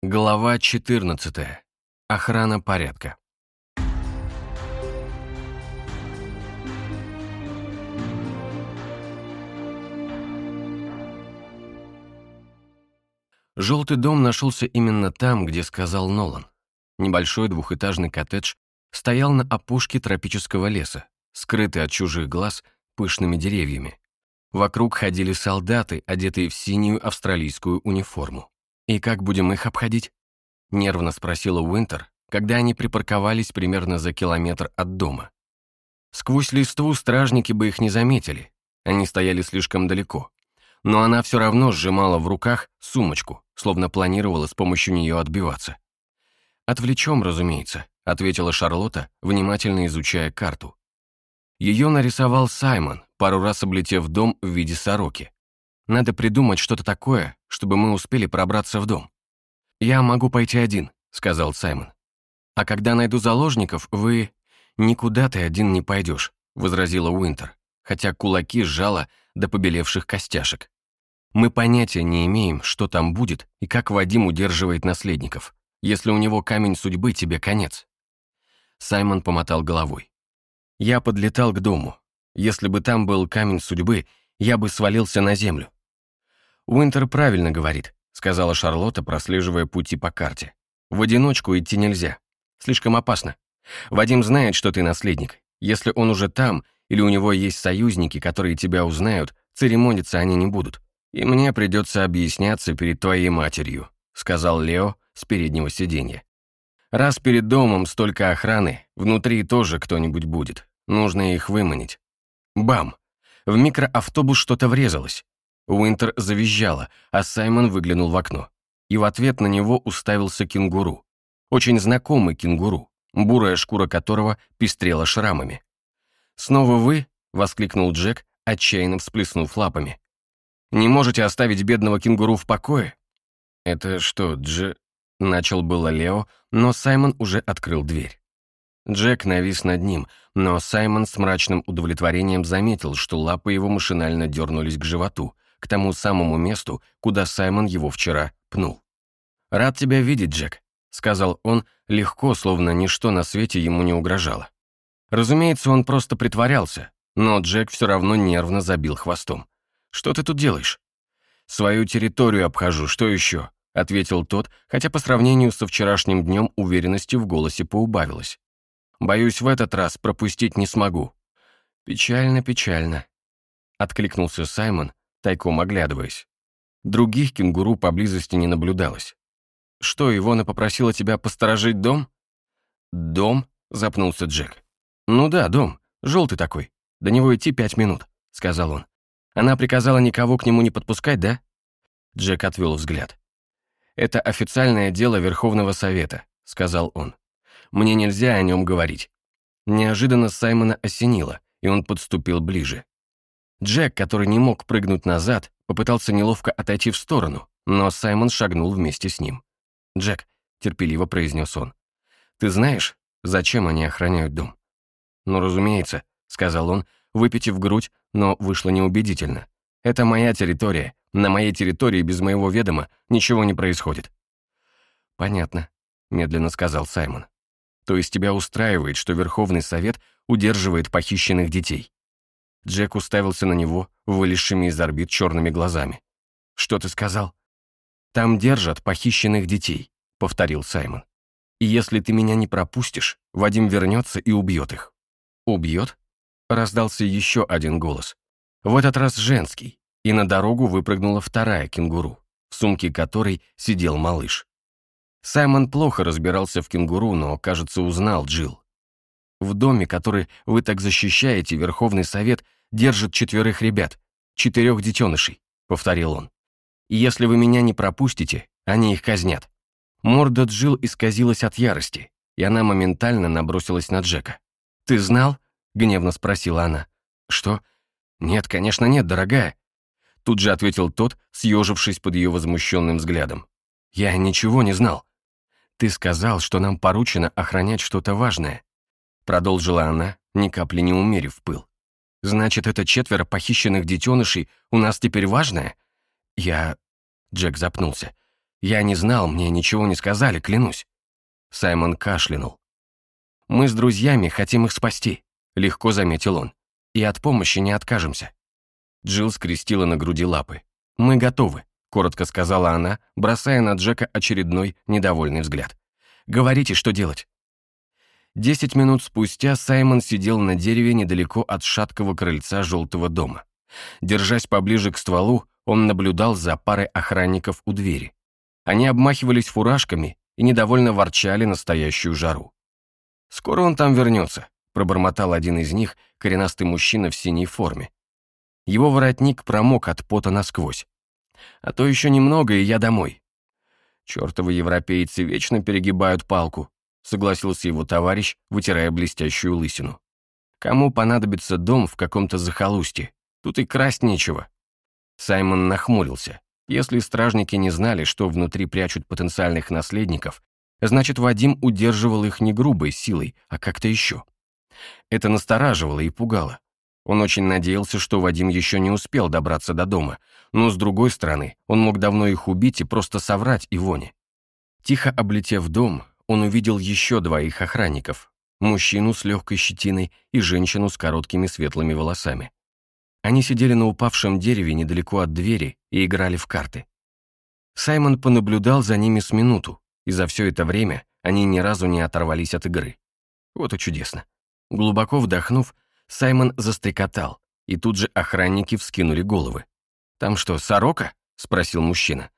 Глава 14. Охрана порядка. Желтый дом нашелся именно там, где сказал Нолан. Небольшой двухэтажный коттедж стоял на опушке тропического леса, скрытый от чужих глаз пышными деревьями. Вокруг ходили солдаты, одетые в синюю австралийскую униформу. «И как будем их обходить?» — нервно спросила Уинтер, когда они припарковались примерно за километр от дома. Сквозь листву стражники бы их не заметили, они стояли слишком далеко. Но она все равно сжимала в руках сумочку, словно планировала с помощью нее отбиваться. «Отвлечем, разумеется», — ответила Шарлотта, внимательно изучая карту. Ее нарисовал Саймон, пару раз облетев дом в виде сороки. Надо придумать что-то такое, чтобы мы успели пробраться в дом. «Я могу пойти один», — сказал Саймон. «А когда найду заложников, вы...» «Никуда ты один не пойдешь», — возразила Уинтер, хотя кулаки сжала до побелевших костяшек. «Мы понятия не имеем, что там будет и как Вадим удерживает наследников. Если у него камень судьбы, тебе конец». Саймон помотал головой. «Я подлетал к дому. Если бы там был камень судьбы, я бы свалился на землю. «Уинтер правильно говорит», — сказала Шарлотта, прослеживая пути по карте. «В одиночку идти нельзя. Слишком опасно. Вадим знает, что ты наследник. Если он уже там, или у него есть союзники, которые тебя узнают, церемониться они не будут. И мне придется объясняться перед твоей матерью», — сказал Лео с переднего сиденья. «Раз перед домом столько охраны, внутри тоже кто-нибудь будет. Нужно их выманить». Бам! В микроавтобус что-то врезалось. Уинтер завизжала, а Саймон выглянул в окно. И в ответ на него уставился кенгуру. Очень знакомый кенгуру, бурая шкура которого пестрела шрамами. «Снова вы?» — воскликнул Джек, отчаянно всплеснув лапами. «Не можете оставить бедного кенгуру в покое?» «Это что, Дж...» — начал было Лео, но Саймон уже открыл дверь. Джек навис над ним, но Саймон с мрачным удовлетворением заметил, что лапы его машинально дернулись к животу, к тому самому месту, куда Саймон его вчера пнул. «Рад тебя видеть, Джек», — сказал он, легко, словно ничто на свете ему не угрожало. Разумеется, он просто притворялся, но Джек все равно нервно забил хвостом. «Что ты тут делаешь?» «Свою территорию обхожу, что еще?» — ответил тот, хотя по сравнению со вчерашним днем уверенности в голосе поубавилось. «Боюсь, в этот раз пропустить не смогу». «Печально, печально», — откликнулся Саймон, тайком оглядываясь. Других кенгуру поблизости не наблюдалось. «Что, Ивона попросила тебя посторожить дом?» «Дом?» — запнулся Джек. «Ну да, дом. Желтый такой. До него идти пять минут», — сказал он. «Она приказала никого к нему не подпускать, да?» Джек отвел взгляд. «Это официальное дело Верховного Совета», — сказал он. «Мне нельзя о нем говорить». Неожиданно Саймона осенило, и он подступил ближе. Джек, который не мог прыгнуть назад, попытался неловко отойти в сторону, но Саймон шагнул вместе с ним. «Джек», — терпеливо произнес он, — «ты знаешь, зачем они охраняют дом?» «Ну, разумеется», — сказал он, выпитив грудь, но вышло неубедительно. «Это моя территория. На моей территории без моего ведома ничего не происходит». «Понятно», — медленно сказал Саймон. «То есть тебя устраивает, что Верховный Совет удерживает похищенных детей?» Джек уставился на него, вылезшими из орбит черными глазами. «Что ты сказал?» «Там держат похищенных детей», — повторил Саймон. «И если ты меня не пропустишь, Вадим вернется и убьет их». «Убьет?» — раздался еще один голос. В этот раз женский, и на дорогу выпрыгнула вторая кенгуру, в сумке которой сидел малыш. Саймон плохо разбирался в кенгуру, но, кажется, узнал Джилл. В доме, который вы так защищаете, Верховный Совет держит четверых ребят, четырех детенышей», — повторил он. «И если вы меня не пропустите, они их казнят». Морда Джил исказилась от ярости, и она моментально набросилась на Джека. «Ты знал?» — гневно спросила она. «Что?» «Нет, конечно, нет, дорогая». Тут же ответил тот, съежившись под ее возмущенным взглядом. «Я ничего не знал. Ты сказал, что нам поручено охранять что-то важное. Продолжила она, ни капли не умерив пыл. «Значит, это четверо похищенных детенышей у нас теперь важное?» «Я...» Джек запнулся. Я не знал, мне ничего не сказали, клянусь». Саймон кашлянул. «Мы с друзьями хотим их спасти», — легко заметил он. «И от помощи не откажемся». Джилл скрестила на груди лапы. «Мы готовы», — коротко сказала она, бросая на Джека очередной недовольный взгляд. «Говорите, что делать». Десять минут спустя Саймон сидел на дереве недалеко от шаткого крыльца желтого дома. Держась поближе к стволу, он наблюдал за парой охранников у двери. Они обмахивались фуражками и недовольно ворчали настоящую жару. «Скоро он там вернется», — пробормотал один из них, коренастый мужчина в синей форме. Его воротник промок от пота насквозь. «А то еще немного, и я домой». «Чертовы европейцы вечно перегибают палку», — согласился его товарищ, вытирая блестящую лысину. «Кому понадобится дом в каком-то захолустье? Тут и красть нечего». Саймон нахмурился. Если стражники не знали, что внутри прячут потенциальных наследников, значит, Вадим удерживал их не грубой силой, а как-то еще. Это настораживало и пугало. Он очень надеялся, что Вадим еще не успел добраться до дома, но, с другой стороны, он мог давно их убить и просто соврать Ивоне. Тихо облетев дом, он увидел еще двоих охранников, мужчину с легкой щетиной и женщину с короткими светлыми волосами. Они сидели на упавшем дереве недалеко от двери и играли в карты. Саймон понаблюдал за ними с минуту, и за все это время они ни разу не оторвались от игры. Вот и чудесно. Глубоко вдохнув, Саймон застрекотал, и тут же охранники вскинули головы. «Там что, сорока?» — спросил мужчина.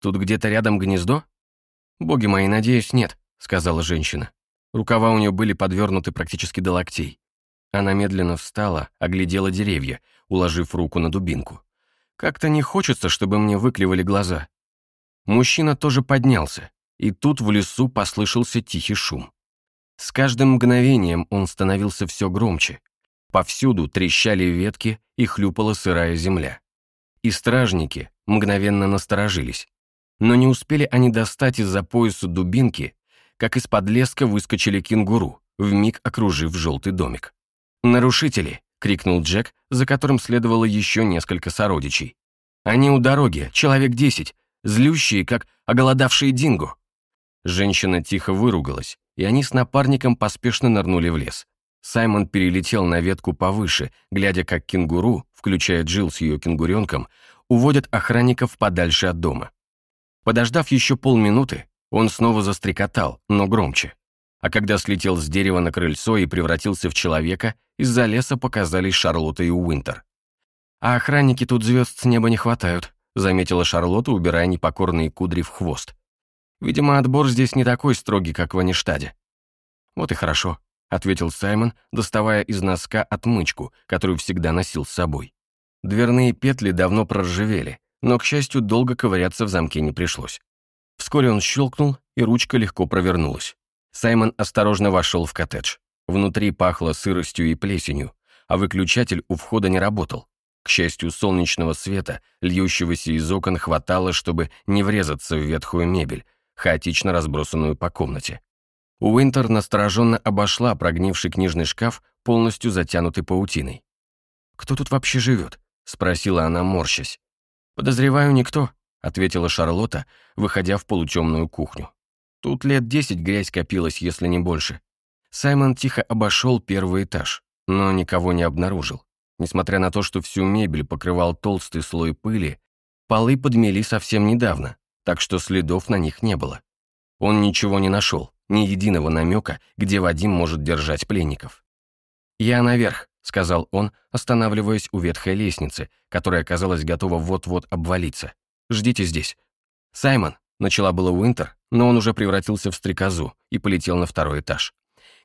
«Тут где-то рядом гнездо?» «Боги мои, надеюсь, нет», — сказала женщина. Рукава у нее были подвернуты практически до локтей. Она медленно встала, оглядела деревья, уложив руку на дубинку. «Как-то не хочется, чтобы мне выклевали глаза». Мужчина тоже поднялся, и тут в лесу послышался тихий шум. С каждым мгновением он становился все громче. Повсюду трещали ветки и хлюпала сырая земля. И стражники мгновенно насторожились. Но не успели они достать из-за пояса дубинки, как из-под леска выскочили кенгуру, вмиг окружив желтый домик. «Нарушители!» — крикнул Джек, за которым следовало еще несколько сородичей. «Они у дороги, человек десять, злющие, как оголодавшие динго». Женщина тихо выругалась, и они с напарником поспешно нырнули в лес. Саймон перелетел на ветку повыше, глядя, как кенгуру, включая Джилл с ее кенгуренком, уводят охранников подальше от дома. Подождав еще полминуты, он снова застрекотал, но громче. А когда слетел с дерева на крыльцо и превратился в человека, из-за леса показались Шарлотта и Уинтер. «А охранники тут звезд с неба не хватают», заметила Шарлотта, убирая непокорные кудри в хвост. «Видимо, отбор здесь не такой строгий, как в Аништаде». «Вот и хорошо», — ответил Саймон, доставая из носка отмычку, которую всегда носил с собой. Дверные петли давно проржавели, но, к счастью, долго ковыряться в замке не пришлось. Вскоре он щелкнул, и ручка легко провернулась. Саймон осторожно вошел в коттедж. Внутри пахло сыростью и плесенью, а выключатель у входа не работал. К счастью, солнечного света, льющегося из окон, хватало, чтобы не врезаться в ветхую мебель, хаотично разбросанную по комнате. Уинтер настороженно обошла прогнивший книжный шкаф, полностью затянутый паутиной. «Кто тут вообще живет?» — спросила она, морщась. «Подозреваю, никто», — ответила Шарлотта, выходя в полутемную кухню. Тут лет десять грязь копилась, если не больше. Саймон тихо обошел первый этаж, но никого не обнаружил. Несмотря на то, что всю мебель покрывал толстый слой пыли, полы подмели совсем недавно, так что следов на них не было. Он ничего не нашел, ни единого намека, где Вадим может держать пленников. «Я наверх», — сказал он, останавливаясь у ветхой лестницы, которая, казалось, готова вот-вот обвалиться. «Ждите здесь». «Саймон», Начала было Уинтер, но он уже превратился в стрекозу и полетел на второй этаж,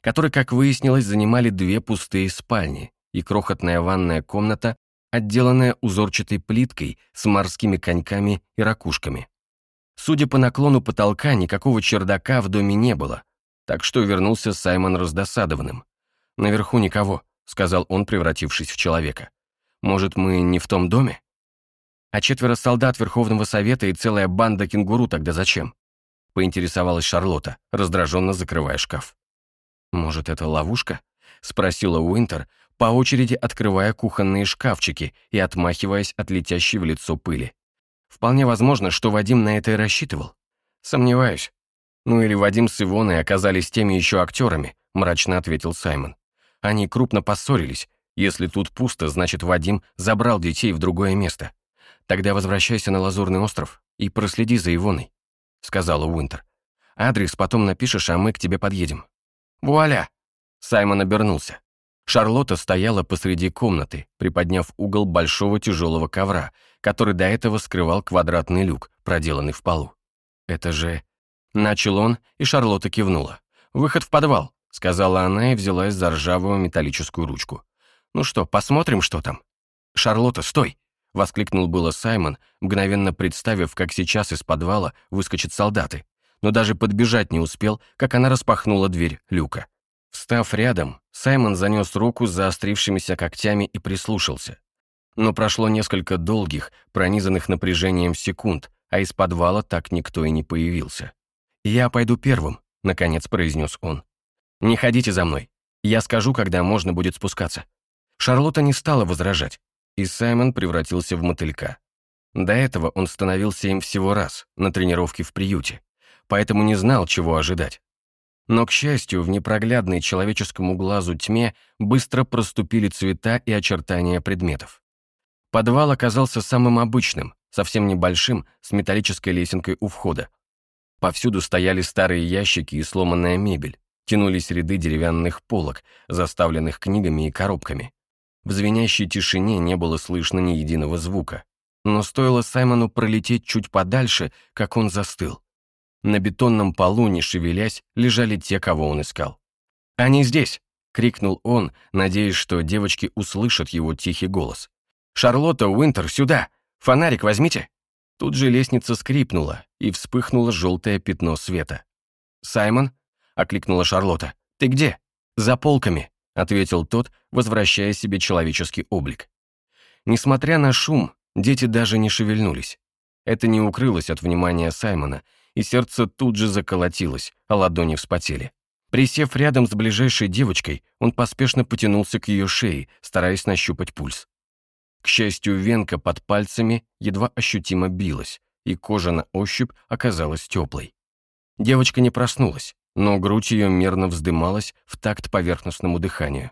который, как выяснилось, занимали две пустые спальни и крохотная ванная комната, отделанная узорчатой плиткой с морскими коньками и ракушками. Судя по наклону потолка, никакого чердака в доме не было, так что вернулся Саймон раздосадованным. «Наверху никого», — сказал он, превратившись в человека. «Может, мы не в том доме?» А четверо солдат Верховного Совета и целая банда кенгуру тогда зачем? Поинтересовалась Шарлотта, раздраженно закрывая шкаф. «Может, это ловушка?» — спросила Уинтер, по очереди открывая кухонные шкафчики и отмахиваясь от летящей в лицо пыли. Вполне возможно, что Вадим на это и рассчитывал. Сомневаюсь. Ну или Вадим с Ивоной оказались теми еще актерами, мрачно ответил Саймон. Они крупно поссорились. Если тут пусто, значит, Вадим забрал детей в другое место. Тогда возвращайся на Лазурный остров и проследи за Ивоной, сказала Уинтер. Адрес потом напишешь, а мы к тебе подъедем. Вуаля! Саймон обернулся. Шарлотта стояла посреди комнаты, приподняв угол большого тяжелого ковра, который до этого скрывал квадратный люк, проделанный в полу. «Это же...» Начал он, и Шарлотта кивнула. «Выход в подвал», — сказала она и взялась за ржавую металлическую ручку. «Ну что, посмотрим, что там?» «Шарлотта, стой!» — воскликнул было Саймон, мгновенно представив, как сейчас из подвала выскочат солдаты. Но даже подбежать не успел, как она распахнула дверь люка. Встав рядом, Саймон занес руку с заострившимися когтями и прислушался. Но прошло несколько долгих, пронизанных напряжением секунд, а из подвала так никто и не появился. «Я пойду первым», — наконец произнес он. «Не ходите за мной. Я скажу, когда можно будет спускаться». Шарлотта не стала возражать, и Саймон превратился в мотылька. До этого он становился им всего раз, на тренировке в приюте, поэтому не знал, чего ожидать. Но, к счастью, в непроглядной человеческому глазу тьме быстро проступили цвета и очертания предметов. Подвал оказался самым обычным, совсем небольшим, с металлической лесенкой у входа. Повсюду стояли старые ящики и сломанная мебель, тянулись ряды деревянных полок, заставленных книгами и коробками. В звенящей тишине не было слышно ни единого звука. Но стоило Саймону пролететь чуть подальше, как он застыл. На бетонном полу, не шевелясь, лежали те, кого он искал. «Они здесь!» — крикнул он, надеясь, что девочки услышат его тихий голос. «Шарлотта, Уинтер, сюда! Фонарик возьмите!» Тут же лестница скрипнула, и вспыхнуло желтое пятно света. «Саймон?» — окликнула Шарлотта. «Ты где?» «За полками», — ответил тот, возвращая себе человеческий облик. Несмотря на шум, дети даже не шевельнулись. Это не укрылось от внимания Саймона, и сердце тут же заколотилось, а ладони вспотели. Присев рядом с ближайшей девочкой, он поспешно потянулся к ее шее, стараясь нащупать пульс. К счастью, венка под пальцами едва ощутимо билась, и кожа на ощупь оказалась теплой. Девочка не проснулась, но грудь ее мерно вздымалась в такт поверхностному дыханию.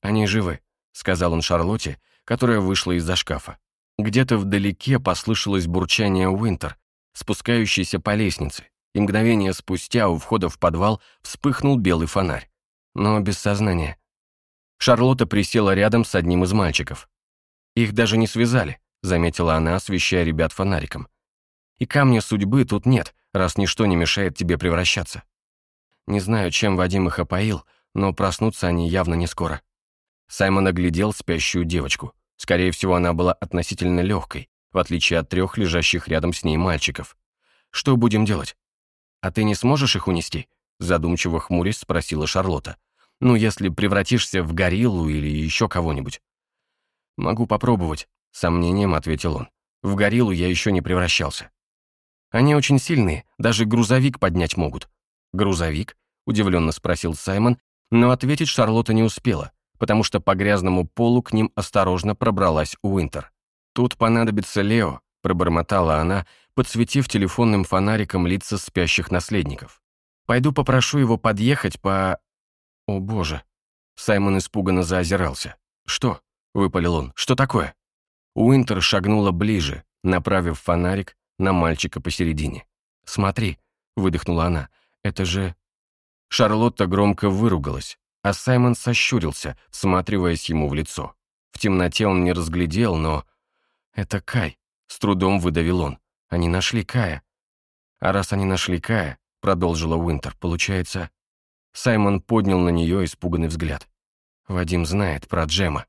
«Они живы», — сказал он Шарлотте, которая вышла из-за шкафа. Где-то вдалеке послышалось бурчание Уинтер, спускающийся по лестнице, и мгновение спустя у входа в подвал вспыхнул белый фонарь. Но без сознания. Шарлотта присела рядом с одним из мальчиков. «Их даже не связали», — заметила она, освещая ребят фонариком. «И камня судьбы тут нет, раз ничто не мешает тебе превращаться. Не знаю, чем Вадим их опоил, но проснутся они явно не скоро». Саймон оглядел спящую девочку. Скорее всего, она была относительно легкой, в отличие от трех лежащих рядом с ней мальчиков. «Что будем делать?» «А ты не сможешь их унести?» задумчиво хмурясь спросила Шарлотта. «Ну, если превратишься в гориллу или еще кого-нибудь». «Могу попробовать», — сомнением ответил он. «В гориллу я еще не превращался». «Они очень сильные, даже грузовик поднять могут». «Грузовик?» — удивленно спросил Саймон, но ответить Шарлотта не успела, потому что по грязному полу к ним осторожно пробралась Уинтер. «Тут понадобится Лео», — пробормотала она, подсветив телефонным фонариком лица спящих наследников. «Пойду попрошу его подъехать по...» «О, боже!» Саймон испуганно заозирался. «Что?» — выпалил он. «Что такое?» Уинтер шагнула ближе, направив фонарик на мальчика посередине. «Смотри», — выдохнула она, — «это же...» Шарлотта громко выругалась, а Саймон сощурился, всматриваясь ему в лицо. В темноте он не разглядел, но «Это Кай», — с трудом выдавил он. «Они нашли Кая». «А раз они нашли Кая», — продолжила Уинтер, «получается...» Саймон поднял на нее испуганный взгляд. «Вадим знает про Джема».